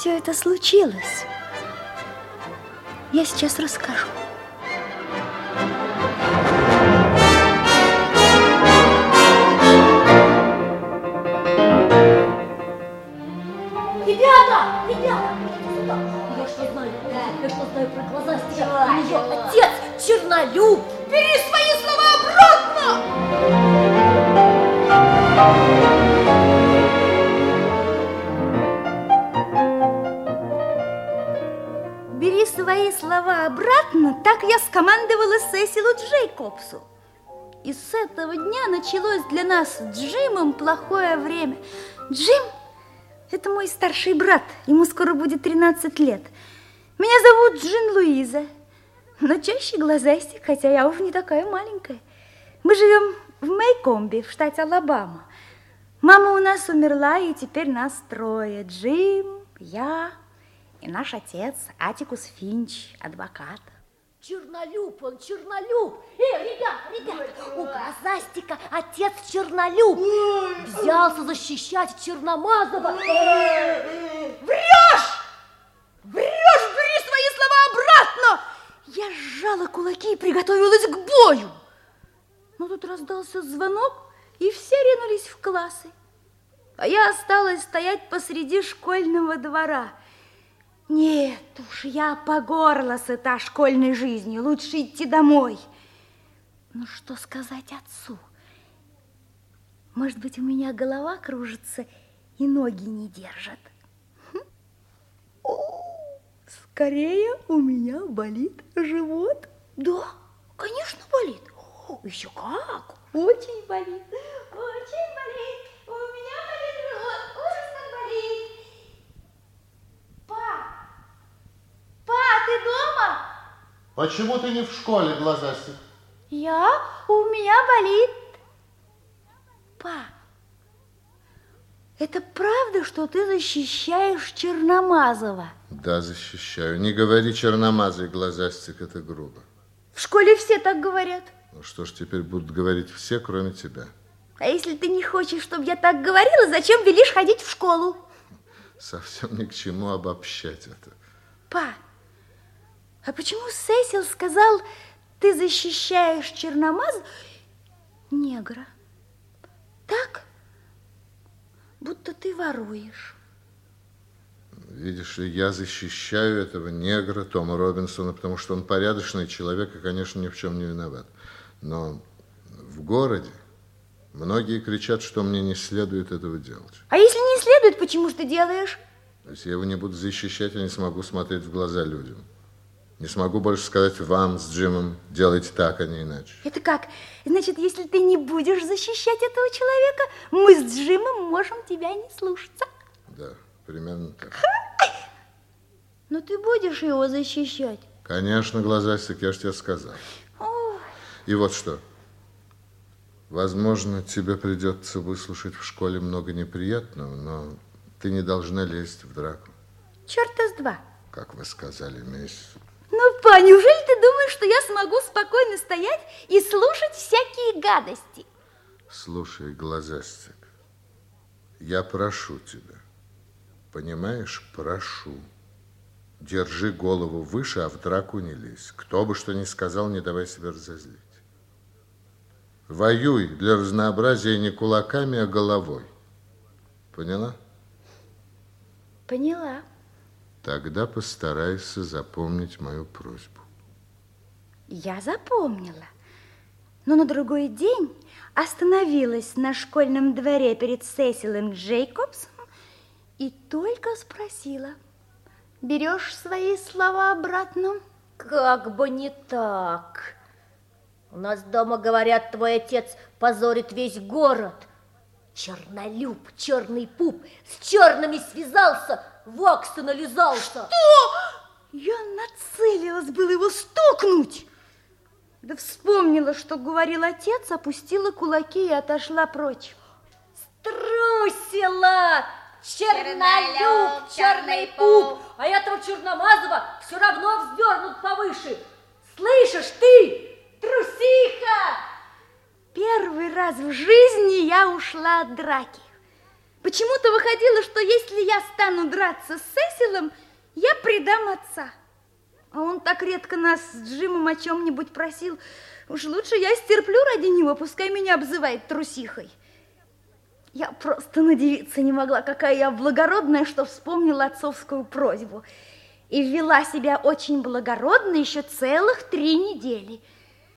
все это случилось, я сейчас расскажу. Ребята! Ребята! Сюда! Я что знаю? Я что знаю про глаза Стива? отец чернолюб! Бери свои слова обратно! Thank you. свои слова обратно, так я скомандовала Сесилу Джейкобсу. И с этого дня началось для нас с Джимом плохое время. Джим – это мой старший брат, ему скоро будет 13 лет. Меня зовут Джин Луиза, но чаще глазастик, хотя я уже не такая маленькая. Мы живем в Мейкомби, в штате Алабама. Мама у нас умерла, и теперь нас трое – Джим, я и наш отец Атикус Финч, адвокат. Чернолюб он, чернолюб! Эй, ребята, ребята, у Глазастика отец чернолюб. Взялся защищать Черномазова. Врешь! Врешь, бери свои слова обратно! Я сжала кулаки и приготовилась к бою. Но тут раздался звонок, и все ринулись в классы. А я осталась стоять посреди школьного двора – нет уж, я по горло сыта школьной жизнью. Лучше идти домой. Ну, что сказать отцу? Может быть, у меня голова кружится и ноги не держат. Хм. О, скорее у меня болит живот. Да, конечно, болит. Еще как. Очень болит, очень болит. Почему ты не в школе, глазастик? Я? У меня болит. Па, это правда, что ты защищаешь Черномазова? Да, защищаю. Не говори Черномазый, глазастик, это грубо. В школе все так говорят. Ну что ж, теперь будут говорить все, кроме тебя. А если ты не хочешь, чтобы я так говорила, зачем велишь ходить в школу? Совсем ни к чему обобщать это. Па, а почему Сесил сказал, ты защищаешь черномаз негра? Так, будто ты воруешь. Видишь ли, я защищаю этого негра Тома Робинсона, потому что он порядочный человек и, конечно, ни в чем не виноват. Но в городе многие кричат, что мне не следует этого делать. А если не следует, почему же ты делаешь? Если я его не буду защищать, я не смогу смотреть в глаза людям. Не смогу больше сказать вам с Джимом, делайте так, а не иначе. Это как? Ну, па, неужели ты думаешь, что я смогу спокойно стоять и слушать всякие гадости? Слушай, глазастик, я прошу тебя. Понимаешь, прошу. Держи голову выше, а в драку не лезь. Кто бы что ни сказал, не давай себя разозлить. Воюй для разнообразия не кулаками, а головой. Поняла? Поняла. Тогда постарайся запомнить мою просьбу. Я запомнила. Но на другой день остановилась на школьном дворе перед Сесилом Джейкобсом и только спросила. Берешь свои слова обратно? Как бы не так. У нас дома говорят, твой отец позорит весь город. Чернолюб, черный пуп, с черными связался, Вакстон нализался. Что? Я нацелилась было его стукнуть. Да вспомнила, что говорил отец, опустила кулаки и отошла прочь. Струсила! Чернолюб, черный пуп! А этого Черномазова все равно вздернут повыше. Слышишь ты, трусиха! Первый раз в жизни я ушла от драки. Почему-то выходило, что если я стану драться с Сесилом, я предам отца. А он так редко нас с Джимом о чем-нибудь просил. Уж лучше я стерплю ради него, пускай меня обзывает трусихой. Я просто надевиться не могла, какая я благородная, что вспомнила отцовскую просьбу. И вела себя очень благородно еще целых три недели –